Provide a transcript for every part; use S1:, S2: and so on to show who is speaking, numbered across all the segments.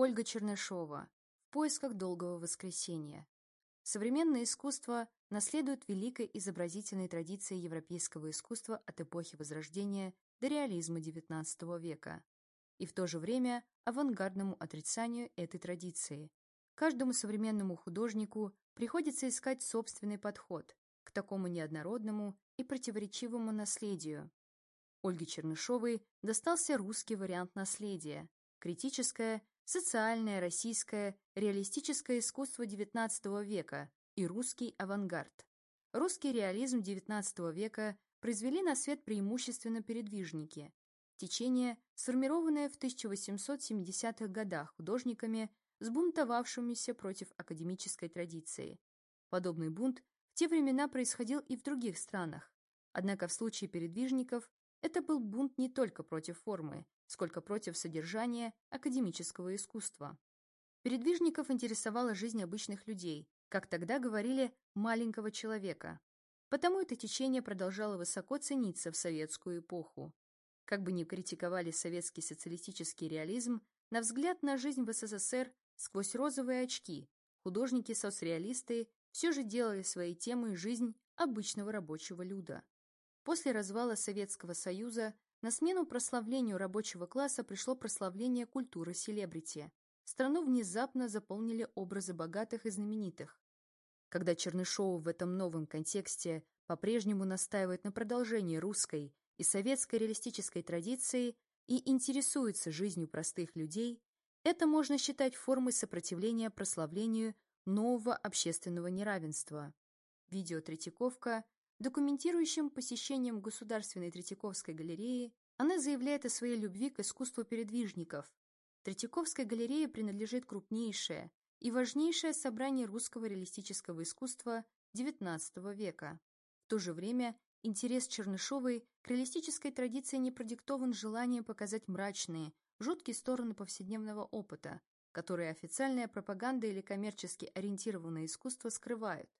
S1: Ольга Чернышова. В поисках долгого воскресения. Современное искусство наследует великой изобразительной традиции европейского искусства от эпохи Возрождения до реализма XIX века и в то же время авангардному отрицанию этой традиции. Каждому современному художнику приходится искать собственный подход к такому неоднородному и противоречивому наследию. Ольге Чернышовой достался русский вариант наследия, критическое, социальное, российское, реалистическое искусство XIX века и русский авангард. Русский реализм XIX века произвели на свет преимущественно передвижники. Течение, сформированное в 1870-х годах художниками, сбунтовавшимися против академической традиции. Подобный бунт в те времена происходил и в других странах. Однако в случае передвижников это был бунт не только против формы, сколько против содержания академического искусства. Передвижников интересовала жизнь обычных людей, как тогда говорили, маленького человека. Потому это течение продолжало высоко цениться в советскую эпоху. Как бы ни критиковали советский социалистический реализм, на взгляд на жизнь в СССР сквозь розовые очки художники-соцреалисты все же делали своей темой жизнь обычного рабочего люда. После развала Советского Союза на смену прославлению рабочего класса пришло прославление культуры селебрити. Страну внезапно заполнили образы богатых и знаменитых. Когда Чернышоу в этом новом контексте по-прежнему настаивает на продолжении русской и советской реалистической традиции и интересуется жизнью простых людей, это можно считать формой сопротивления прославлению нового общественного неравенства. Видео Третьяковка Документирующим посещением Государственной Третьяковской галереи она заявляет о своей любви к искусству передвижников. Третьяковской галерее принадлежит крупнейшее и важнейшее собрание русского реалистического искусства XIX века. В то же время интерес Чернышовой к реалистической традиции не продиктован желанием показать мрачные, жуткие стороны повседневного опыта, которые официальная пропаганда или коммерчески ориентированное искусство скрывают.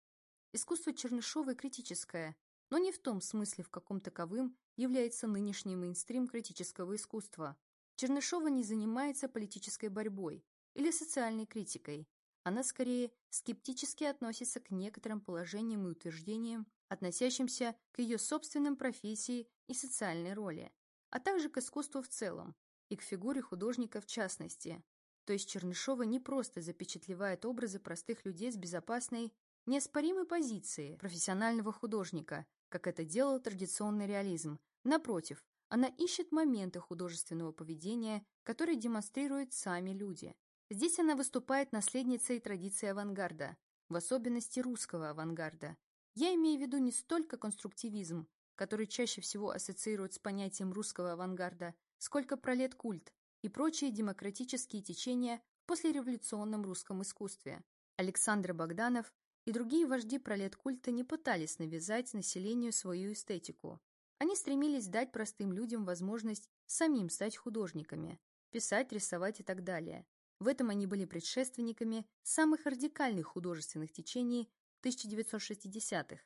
S1: Искусство Чернышовой критическое, но не в том смысле, в каком таковым является нынешний мейнстрим критического искусства. Чернышова не занимается политической борьбой или социальной критикой. Она скорее скептически относится к некоторым положениям и утверждениям, относящимся к ее собственным профессии и социальной роли, а также к искусству в целом и к фигуре художника в частности. То есть Чернышова не просто запечатлевает образы простых людей с безопасной неоспоримой позиции профессионального художника, как это делал традиционный реализм. Напротив, она ищет моменты художественного поведения, которые демонстрируют сами люди. Здесь она выступает наследницей традиции авангарда, в особенности русского авангарда. Я имею в виду не столько конструктивизм, который чаще всего ассоциируют с понятием русского авангарда, сколько пролет-культ и прочие демократические течения в послереволюционном русском искусстве. Александр Богданов и другие вожди пролеткульта не пытались навязать населению свою эстетику. Они стремились дать простым людям возможность самим стать художниками, писать, рисовать и так далее. В этом они были предшественниками самых радикальных художественных течений 1960-х.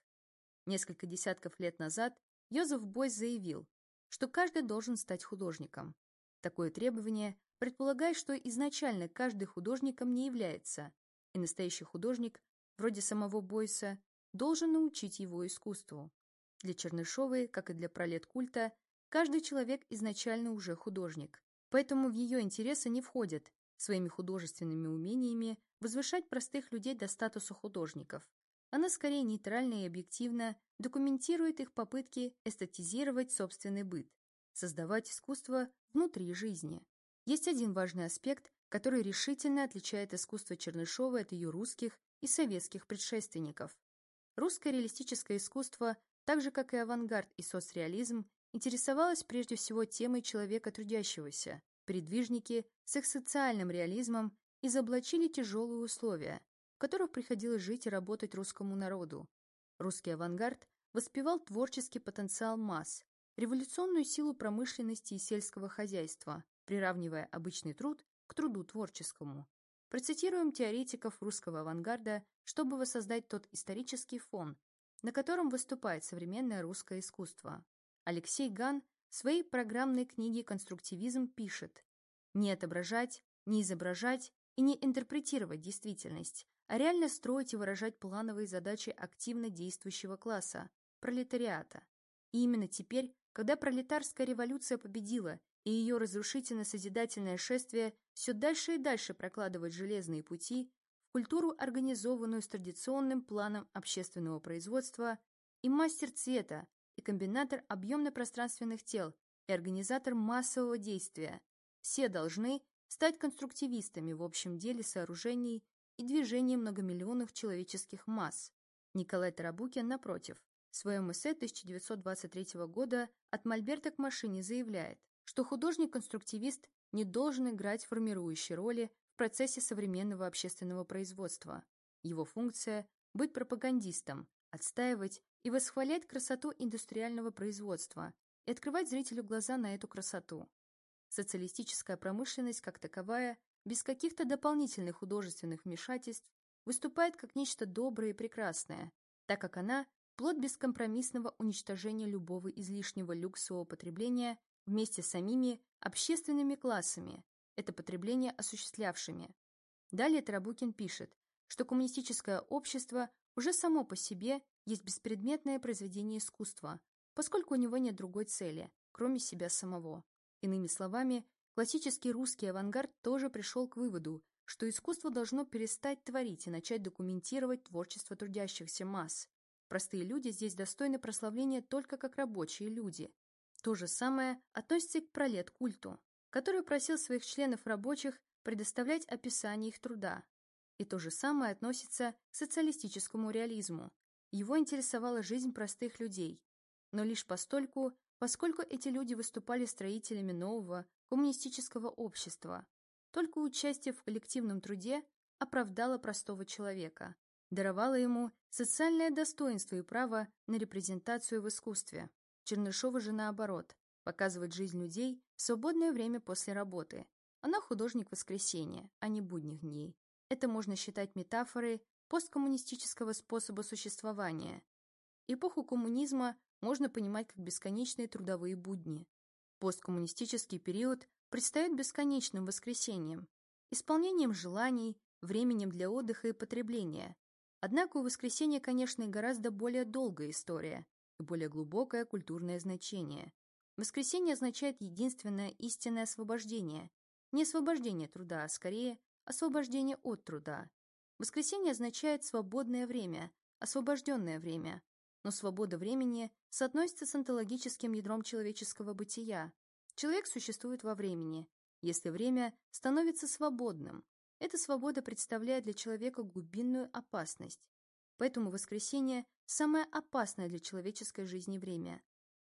S1: Несколько десятков лет назад Йозеф Бойс заявил, что каждый должен стать художником. Такое требование предполагает, что изначально каждый художником не является, и настоящий художник вроде самого Бойса, должен научить его искусству. Для Чернышовой, как и для пролет культа, каждый человек изначально уже художник, поэтому в ее интересы не входит своими художественными умениями возвышать простых людей до статуса художников. Она скорее нейтрально и объективно документирует их попытки эстетизировать собственный быт, создавать искусство внутри жизни. Есть один важный аспект, который решительно отличает искусство Чернышовой от ее русских и советских предшественников. Русское реалистическое искусство, так же как и авангард и соцреализм, интересовалось прежде всего темой человека трудящегося. Передвижники с их социальным реализмом изоблачили тяжелые условия, в которых приходилось жить и работать русскому народу. Русский авангард воспевал творческий потенциал масс, революционную силу промышленности и сельского хозяйства, приравнивая обычный труд к труду творческому. Процитируем теоретиков русского авангарда, чтобы воссоздать тот исторический фон, на котором выступает современное русское искусство. Алексей Ган в своей программной книге «Конструктивизм» пишет «Не отображать, не изображать и не интерпретировать действительность, а реально строить и выражать плановые задачи активно действующего класса – пролетариата. И именно теперь, когда пролетарская революция победила и ее разрушительно-созидательное шествие все дальше и дальше прокладывает железные пути в культуру, организованную с традиционным планом общественного производства, и мастер цвета, и комбинатор объемно-пространственных тел, и организатор массового действия. Все должны стать конструктивистами в общем деле сооружений и движений многомиллионных человеческих масс. Николай Тарабукин, напротив, в своем эссе 1923 года «От мольберта к машине» заявляет, что художник-конструктивист не должен играть формирующие роли в процессе современного общественного производства. Его функция – быть пропагандистом, отстаивать и восхвалять красоту индустриального производства и открывать зрителю глаза на эту красоту. Социалистическая промышленность как таковая, без каких-то дополнительных художественных вмешательств, выступает как нечто доброе и прекрасное, так как она – плод бескомпромиссного уничтожения любого излишнего люксового потребления вместе с самими общественными классами, это потребление осуществлявшими. Далее Тарабукин пишет, что коммунистическое общество уже само по себе есть беспредметное произведение искусства, поскольку у него нет другой цели, кроме себя самого. Иными словами, классический русский авангард тоже пришел к выводу, что искусство должно перестать творить и начать документировать творчество трудящихся масс. Простые люди здесь достойны прославления только как рабочие люди, то же самое относится к пролет-культу, который просил своих членов рабочих предоставлять описание их труда. И то же самое относится к социалистическому реализму. Его интересовала жизнь простых людей, но лишь постольку, поскольку эти люди выступали строителями нового коммунистического общества. Только участие в коллективном труде оправдало простого человека, даровало ему социальное достоинство и право на репрезентацию в искусстве. Чернышова же наоборот, показывает жизнь людей в свободное время после работы. Она художник воскресенья, а не будних дней. Это можно считать метафорой посткоммунистического способа существования. Эпоху коммунизма можно понимать как бесконечные трудовые будни. Посткоммунистический период предстает бесконечным воскресеньем, исполнением желаний, временем для отдыха и потребления. Однако у воскресенья, конечно, гораздо более долгая история, и более глубокое культурное значение. Воскресенье означает единственное истинное освобождение. Не освобождение труда, а скорее освобождение от труда. Воскресенье означает свободное время, освобожденное время. Но свобода времени соотносится с онтологическим ядром человеческого бытия. Человек существует во времени. Если время становится свободным, эта свобода представляет для человека глубинную опасность. Поэтому воскресенье – самое опасное для человеческой жизни время.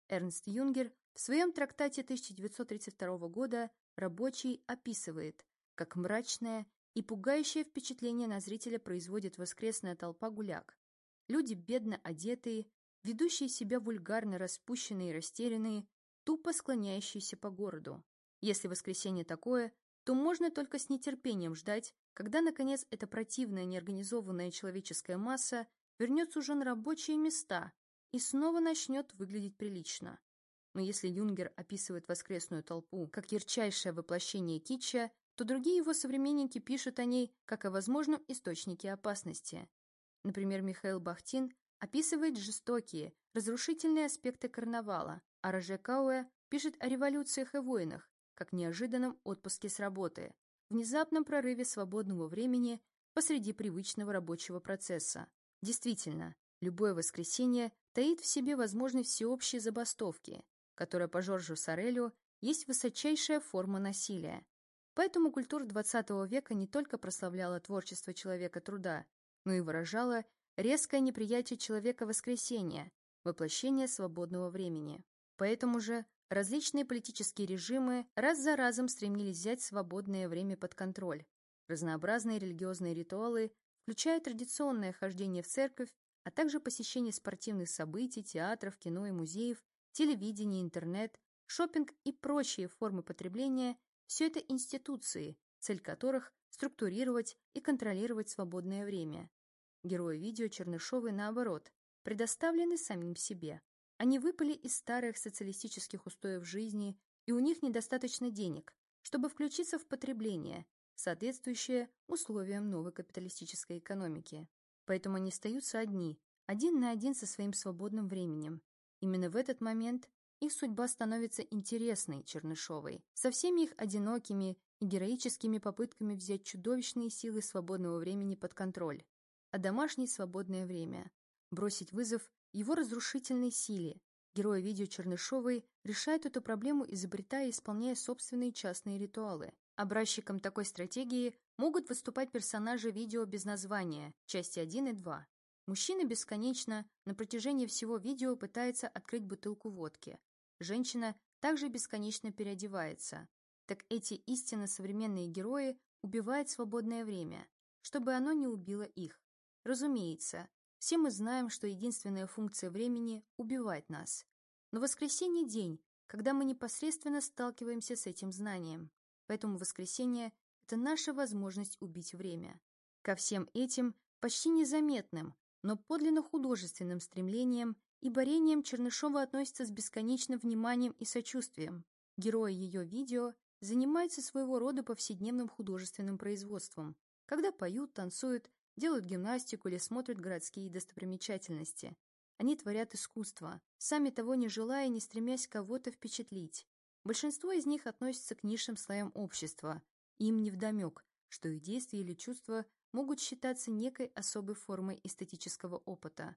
S1: Эрнст Юнгер в своем трактате 1932 года «Рабочий» описывает, как мрачное и пугающее впечатление на зрителя производит воскресная толпа гуляк. Люди бедно одетые, ведущие себя вульгарно распущенные и растерянные, тупо склоняющиеся по городу. Если воскресенье такое, то можно только с нетерпением ждать, когда, наконец, эта противная неорганизованная человеческая масса вернется уже на рабочие места и снова начнет выглядеть прилично. Но если Юнгер описывает воскресную толпу как ярчайшее воплощение китча, то другие его современники пишут о ней как о возможном источнике опасности. Например, Михаил Бахтин описывает жестокие, разрушительные аспекты карнавала, а Роже Кауэ пишет о революциях и войнах, как неожиданном отпуске с работы, внезапном прорыве свободного времени посреди привычного рабочего процесса. Действительно, любое воскресенье таит в себе возможность всеобщей забастовки, которая по Жоржу Сорелю есть высочайшая форма насилия. Поэтому культура XX века не только прославляла творчество человека труда, но и выражала резкое неприятие человека воскресенья, воплощение свободного времени. Поэтому же Различные политические режимы раз за разом стремились взять свободное время под контроль. Разнообразные религиозные ритуалы, включая традиционное хождение в церковь, а также посещение спортивных событий, театров, кино и музеев, телевидение, интернет, шопинг и прочие формы потребления – все это институции, цель которых – структурировать и контролировать свободное время. Герои видео Чернышовой, наоборот, предоставлены самим себе. Они выпали из старых социалистических устоев жизни, и у них недостаточно денег, чтобы включиться в потребление, соответствующее условиям новой капиталистической экономики. Поэтому они остаются одни, один на один со своим свободным временем. Именно в этот момент их судьба становится интересной Чернышовой, со всеми их одинокими и героическими попытками взять чудовищные силы свободного времени под контроль, а домашнее свободное время, бросить вызов его разрушительной силе. Герои видео Чернышовой решают эту проблему, изобретая и исполняя собственные частные ритуалы. Образчиком такой стратегии могут выступать персонажи видео без названия, части 1 и 2. Мужчина бесконечно на протяжении всего видео пытается открыть бутылку водки. Женщина также бесконечно переодевается. Так эти истинно современные герои убивают свободное время, чтобы оно не убило их. Разумеется, все мы знаем, что единственная функция времени – убивать нас. Но воскресенье – день, когда мы непосредственно сталкиваемся с этим знанием. Поэтому воскресенье – это наша возможность убить время. Ко всем этим почти незаметным, но подлинно художественным стремлением и борением Чернышова относится с бесконечным вниманием и сочувствием. Герои ее видео занимаются своего рода повседневным художественным производством, когда поют, танцуют делают гимнастику или смотрят городские достопримечательности. Они творят искусство, сами того не желая и не стремясь кого-то впечатлить. Большинство из них относятся к низшим слоям общества, и им невдомек, что их действия или чувства могут считаться некой особой формой эстетического опыта.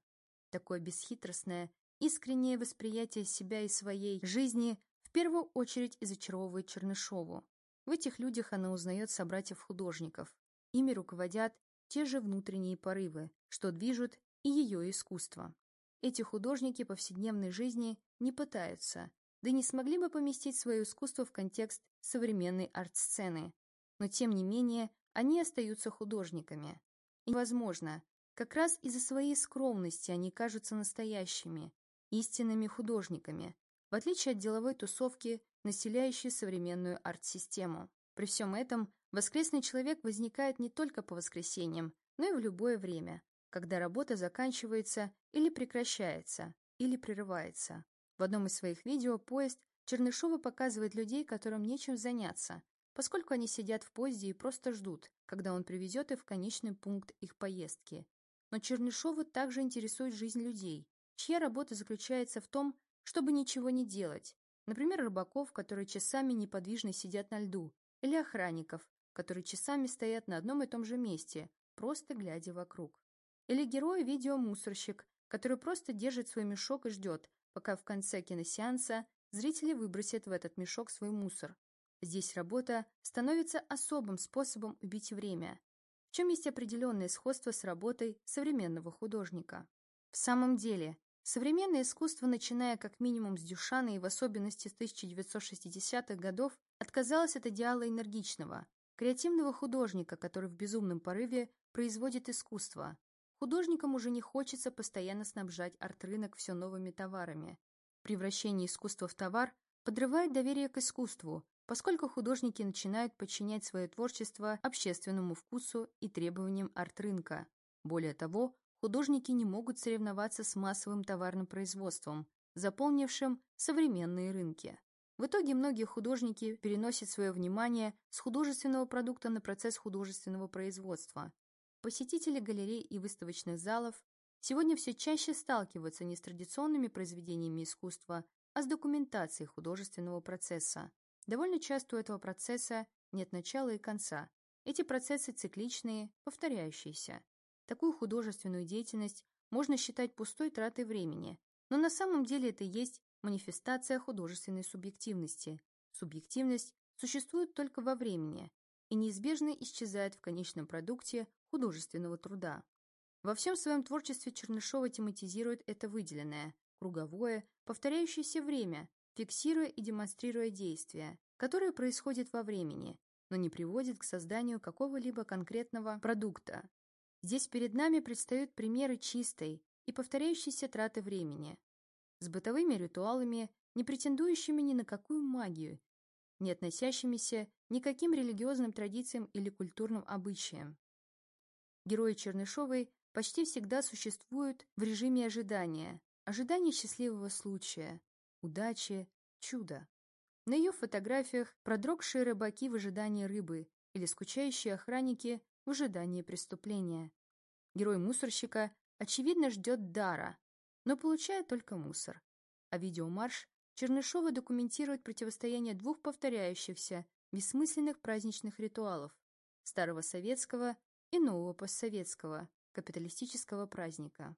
S1: Такое бесхитростное, искреннее восприятие себя и своей жизни в первую очередь и зачаровывает Чернышову. В этих людях она узнает собратьев-художников. Ими руководят те же внутренние порывы, что движут и ее искусство. Эти художники повседневной жизни не пытаются, да не смогли бы поместить свое искусство в контекст современной арт-сцены. Но тем не менее, они остаются художниками. И, возможно, как раз из-за своей скромности они кажутся настоящими, истинными художниками, в отличие от деловой тусовки, населяющей современную арт-систему. При всем этом Воскресный человек возникает не только по воскресеньям, но и в любое время, когда работа заканчивается или прекращается, или прерывается. В одном из своих видео поезд Чернышова показывает людей, которым нечем заняться, поскольку они сидят в поезде и просто ждут, когда он привезет их в конечный пункт их поездки. Но Чернышова также интересует жизнь людей, чья работа заключается в том, чтобы ничего не делать. Например, рыбаков, которые часами неподвижно сидят на льду, или охранников, которые часами стоят на одном и том же месте, просто глядя вокруг. Или герой видеомусорщик, который просто держит свой мешок и ждет, пока в конце киносеанса зрители выбросят в этот мешок свой мусор. Здесь работа становится особым способом убить время, в чем есть определенное сходство с работой современного художника. В самом деле, современное искусство, начиная как минимум с Дюшана и в особенности с 1960-х годов, отказалось от идеала энергичного, Креативного художника, который в безумном порыве производит искусство. Художникам уже не хочется постоянно снабжать арт-рынок все новыми товарами. Превращение искусства в товар подрывает доверие к искусству, поскольку художники начинают подчинять свое творчество общественному вкусу и требованиям арт-рынка. Более того, художники не могут соревноваться с массовым товарным производством, заполнившим современные рынки. В итоге многие художники переносят свое внимание с художественного продукта на процесс художественного производства. Посетители галерей и выставочных залов сегодня все чаще сталкиваются не с традиционными произведениями искусства, а с документацией художественного процесса. Довольно часто у этого процесса нет начала и конца. Эти процессы цикличные, повторяющиеся. Такую художественную деятельность можно считать пустой тратой времени, но на самом деле это есть манифестация художественной субъективности. Субъективность существует только во времени и неизбежно исчезает в конечном продукте художественного труда. Во всем своем творчестве Чернышова тематизирует это выделенное, круговое, повторяющееся время, фиксируя и демонстрируя действия, которое происходит во времени, но не приводит к созданию какого-либо конкретного продукта. Здесь перед нами предстают примеры чистой и повторяющейся траты времени, с бытовыми ритуалами, не претендующими ни на какую магию, не относящимися ни к каким религиозным традициям или культурным обычаям. Герои Чернышовой почти всегда существуют в режиме ожидания, ожидания счастливого случая, удачи, чуда. На ее фотографиях продрогшие рыбаки в ожидании рыбы или скучающие охранники в ожидании преступления. Герой мусорщика, очевидно, ждет дара, но получает только мусор. А видеомарш Чернышова документирует противостояние двух повторяющихся, бессмысленных праздничных ритуалов – старого советского и нового постсоветского, капиталистического праздника.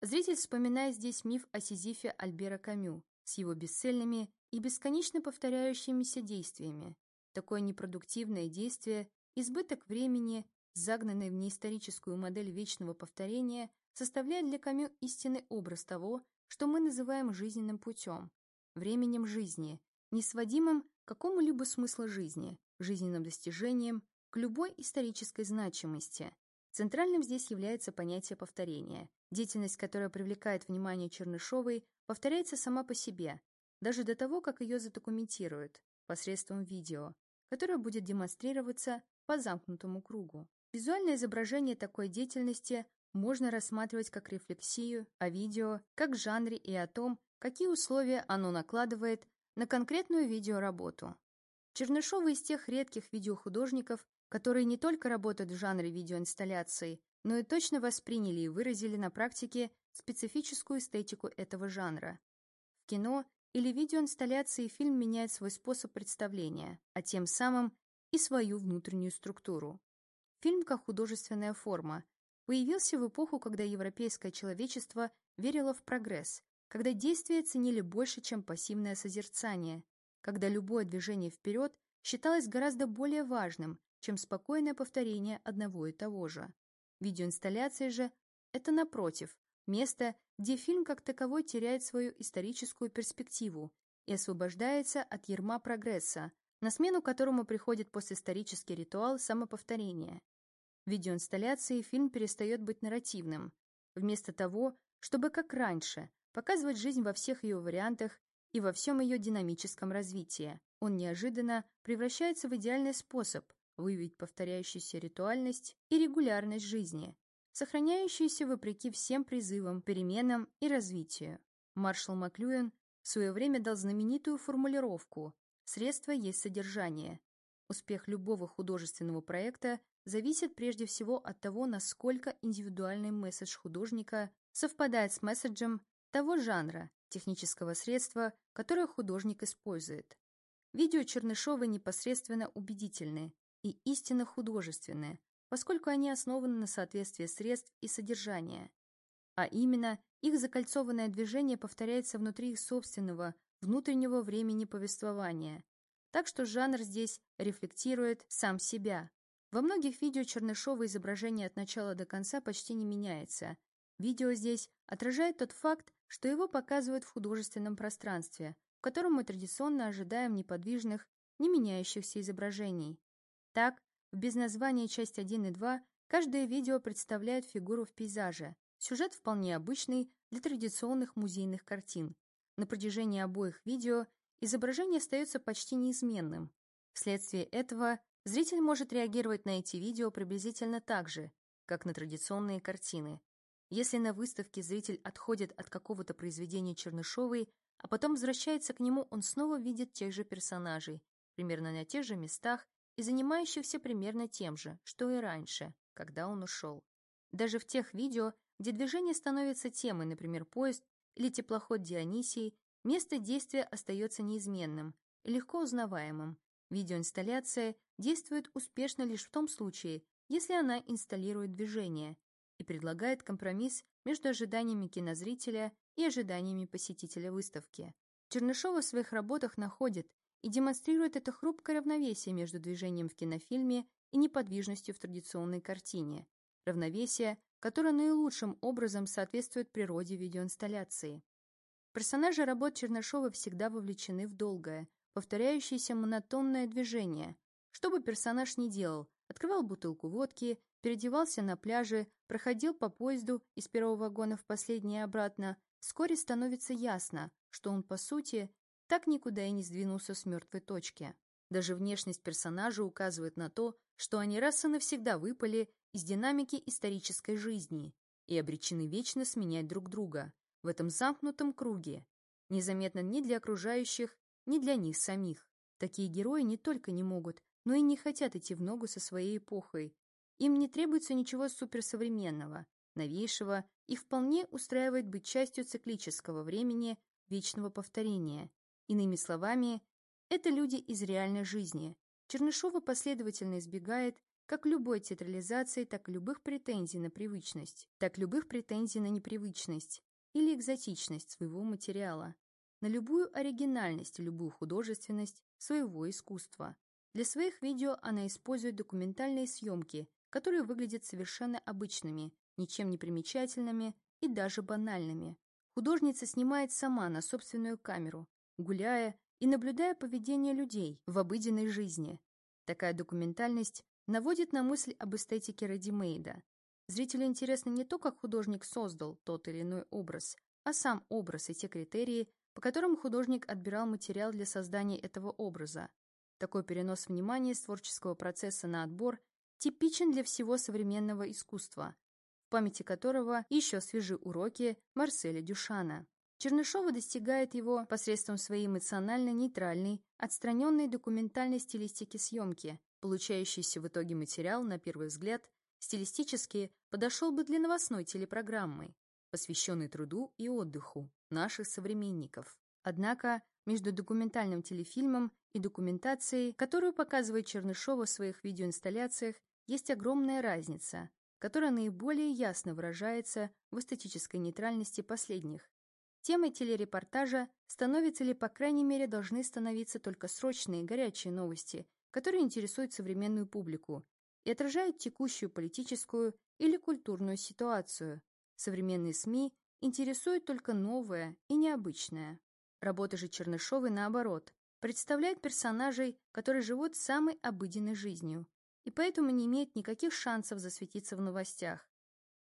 S1: Зритель вспоминает здесь миф о Сизифе Альбера Камю с его бесцельными и бесконечно повторяющимися действиями. Такое непродуктивное действие, избыток времени, загнанный в неисторическую модель вечного повторения, составляет для Камю истинный образ того, что мы называем жизненным путем, временем жизни, несводимым к какому-либо смыслу жизни, жизненным достижением, к любой исторической значимости. Центральным здесь является понятие повторения. Деятельность, которая привлекает внимание Чернышовой, повторяется сама по себе, даже до того, как ее задокументируют посредством видео, которое будет демонстрироваться по замкнутому кругу. Визуальное изображение такой деятельности можно рассматривать как рефлексию о видео, как жанре и о том, какие условия оно накладывает на конкретную видеоработу. Чернышова из тех редких видеохудожников, которые не только работают в жанре видеоинсталляции, но и точно восприняли и выразили на практике специфическую эстетику этого жанра. В кино или видеоинсталляции фильм меняет свой способ представления, а тем самым и свою внутреннюю структуру. Фильм как художественная форма появился в эпоху, когда европейское человечество верило в прогресс, когда действия ценили больше, чем пассивное созерцание, когда любое движение вперед считалось гораздо более важным, чем спокойное повторение одного и того же. Видеоинсталляция же – это, напротив, место, где фильм как таковой теряет свою историческую перспективу и освобождается от ерма прогресса, на смену которому приходит постисторический ритуал самоповторения. В видеоинсталляции фильм перестает быть нарративным. Вместо того, чтобы, как раньше, показывать жизнь во всех ее вариантах и во всем ее динамическом развитии, он неожиданно превращается в идеальный способ выявить повторяющуюся ритуальность и регулярность жизни, сохраняющуюся вопреки всем призывам, переменам и развитию. Маршал Маклюэн в свое время дал знаменитую формулировку «Средство есть содержание». Успех любого художественного проекта зависит прежде всего от того, насколько индивидуальный месседж художника совпадает с месседжем того жанра, технического средства, которое художник использует. Видео Чернышова непосредственно убедительны, и истинно художественные, поскольку они основаны на соответствии средств и содержания. А именно, их закольцованное движение повторяется внутри их собственного, внутреннего времени повествования. Так что жанр здесь рефлектирует сам себя. Во многих видео Чернышова изображение от начала до конца почти не меняется. Видео здесь отражает тот факт, что его показывают в художественном пространстве, в котором мы традиционно ожидаем неподвижных, не меняющихся изображений. Так, в без названия часть 1 и 2 каждое видео представляет фигуру в пейзаже. Сюжет вполне обычный для традиционных музейных картин. На протяжении обоих видео изображение остается почти неизменным. Вследствие этого зритель может реагировать на эти видео приблизительно так же, как на традиционные картины. Если на выставке зритель отходит от какого-то произведения Чернышовой, а потом возвращается к нему, он снова видит тех же персонажей, примерно на тех же местах и занимающихся примерно тем же, что и раньше, когда он ушел. Даже в тех видео, где движение становится темой, например, поезд или теплоход Дионисии, место действия остается неизменным и легко узнаваемым. Видеоинсталляция действует успешно лишь в том случае, если она инсталирует движение и предлагает компромисс между ожиданиями кинозрителя и ожиданиями посетителя выставки. Чернышова в своих работах находит и демонстрирует это хрупкое равновесие между движением в кинофильме и неподвижностью в традиционной картине. Равновесие, которое наилучшим образом соответствует природе видеоинсталляции. Персонажи работ Чернышова всегда вовлечены в долгое, повторяющееся монотонное движение. Что бы персонаж ни делал, открывал бутылку водки, переодевался на пляже, проходил по поезду из первого вагона в последний и обратно, вскоре становится ясно, что он, по сути, так никуда и не сдвинулся с мертвой точки. Даже внешность персонажа указывает на то, что они раз и навсегда выпали из динамики исторической жизни и обречены вечно сменять друг друга в этом замкнутом круге, незаметно ни для окружающих, ни для них самих. Такие герои не только не могут но и не хотят идти в ногу со своей эпохой. Им не требуется ничего суперсовременного, новейшего, и вполне устраивает быть частью циклического времени вечного повторения. Иными словами, это люди из реальной жизни. Чернышова последовательно избегает как любой театрализации, так и любых претензий на привычность, так любых претензий на непривычность или экзотичность своего материала, на любую оригинальность и любую художественность своего искусства. Для своих видео она использует документальные съемки, которые выглядят совершенно обычными, ничем не примечательными и даже банальными. Художница снимает сама на собственную камеру, гуляя и наблюдая поведение людей в обыденной жизни. Такая документальность наводит на мысль об эстетике редимейда. Зрителю интересно не то, как художник создал тот или иной образ, а сам образ и те критерии, по которым художник отбирал материал для создания этого образа. Такой перенос внимания с творческого процесса на отбор типичен для всего современного искусства, в памяти которого еще свежи уроки Марселя Дюшана. Чернышова достигает его посредством своей эмоционально-нейтральной, отстраненной документальной стилистики съемки, получающийся в итоге материал, на первый взгляд, стилистически подошел бы для новостной телепрограммы, посвященной труду и отдыху наших современников. Однако между документальным телефильмом и документацией, которую показывает Чернышова в своих видеоинсталляциях, есть огромная разница, которая наиболее ясно выражается в эстетической нейтральности последних. Темой телерепортажа становятся или, по крайней мере, должны становиться только срочные горячие новости, которые интересуют современную публику и отражают текущую политическую или культурную ситуацию. Современные СМИ интересуют только новое и необычное. Работа же Чернышовой, наоборот, представляет персонажей, которые живут самой обыденной жизнью и поэтому не имеют никаких шансов засветиться в новостях.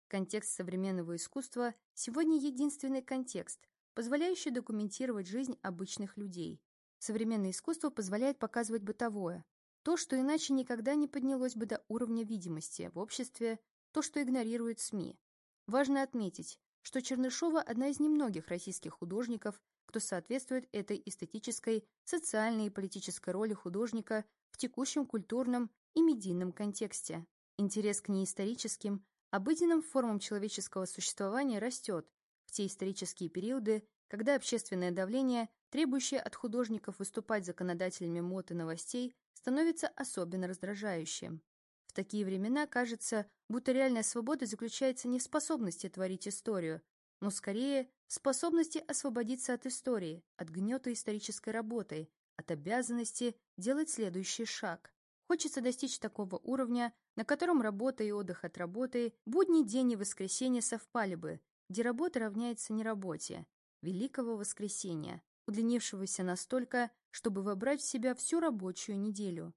S1: Контекст современного искусства сегодня единственный контекст, позволяющий документировать жизнь обычных людей. Современное искусство позволяет показывать бытовое, то, что иначе никогда не поднялось бы до уровня видимости в обществе, то, что игнорирует СМИ. Важно отметить, что Чернышова – одна из немногих российских художников, кто соответствует этой эстетической, социальной и политической роли художника в текущем культурном и медийном контексте. Интерес к неисторическим, обыденным формам человеческого существования растет, те исторические периоды, когда общественное давление, требующее от художников выступать законодателями мод и новостей, становится особенно раздражающим. В такие времена кажется, будто реальная свобода заключается не в способности творить историю, но скорее в способности освободиться от истории, от гнета исторической работы, от обязанности делать следующий шаг. Хочется достичь такого уровня, на котором работа и отдых от работы, будний день и воскресенье совпали бы, где работа равняется неработе, Великого Воскресения, удлинившегося настолько, чтобы вобрать в себя всю рабочую неделю.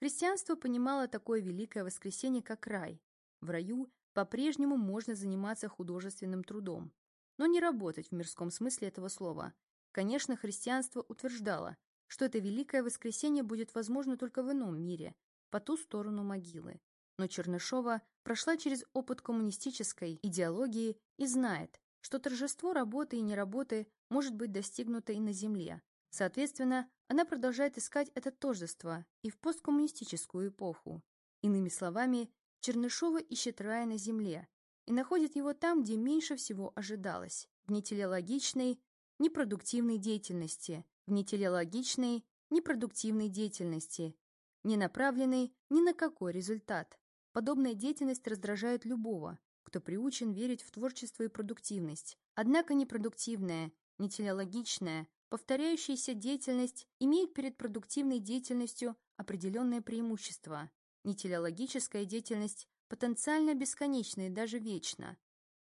S1: Христианство понимало такое Великое Воскресенье как рай. В раю по-прежнему можно заниматься художественным трудом, но не работать в мирском смысле этого слова. Конечно, христианство утверждало, что это Великое Воскресенье будет возможно только в ином мире, по ту сторону могилы. Но Чернышова прошла через опыт коммунистической идеологии и знает, что торжество работы и неработы может быть достигнуто и на Земле. Соответственно, она продолжает искать это тождество и в посткоммунистическую эпоху. Иными словами, Чернышова ищет рай на Земле и находит его там, где меньше всего ожидалось, в нетелеологичной, непродуктивной деятельности, в нетелеологичной, непродуктивной деятельности, не направленной ни на какой результат. Подобная деятельность раздражает любого, кто приучен верить в творчество и продуктивность. Однако непродуктивная, не телеологичная, повторяющаяся деятельность имеет перед продуктивной деятельностью определенное преимущество. Нетелеологическая деятельность потенциально бесконечна и даже вечна,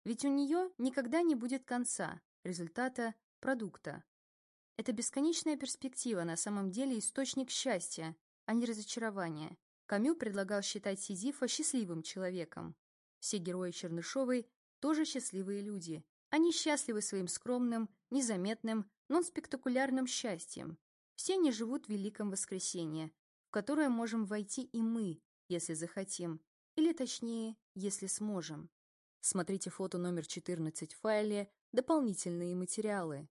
S1: ведь у нее никогда не будет конца, результата, продукта. Эта бесконечная перспектива на самом деле источник счастья, а не разочарования. Камю предлагал считать Сизифа счастливым человеком. Все герои Чернышовой тоже счастливые люди. Они счастливы своим скромным, незаметным, но спектакулярным счастьем. Все они живут в Великом Воскресенье, в которое можем войти и мы, если захотим, или точнее, если сможем. Смотрите фото номер 14 в файле «Дополнительные материалы».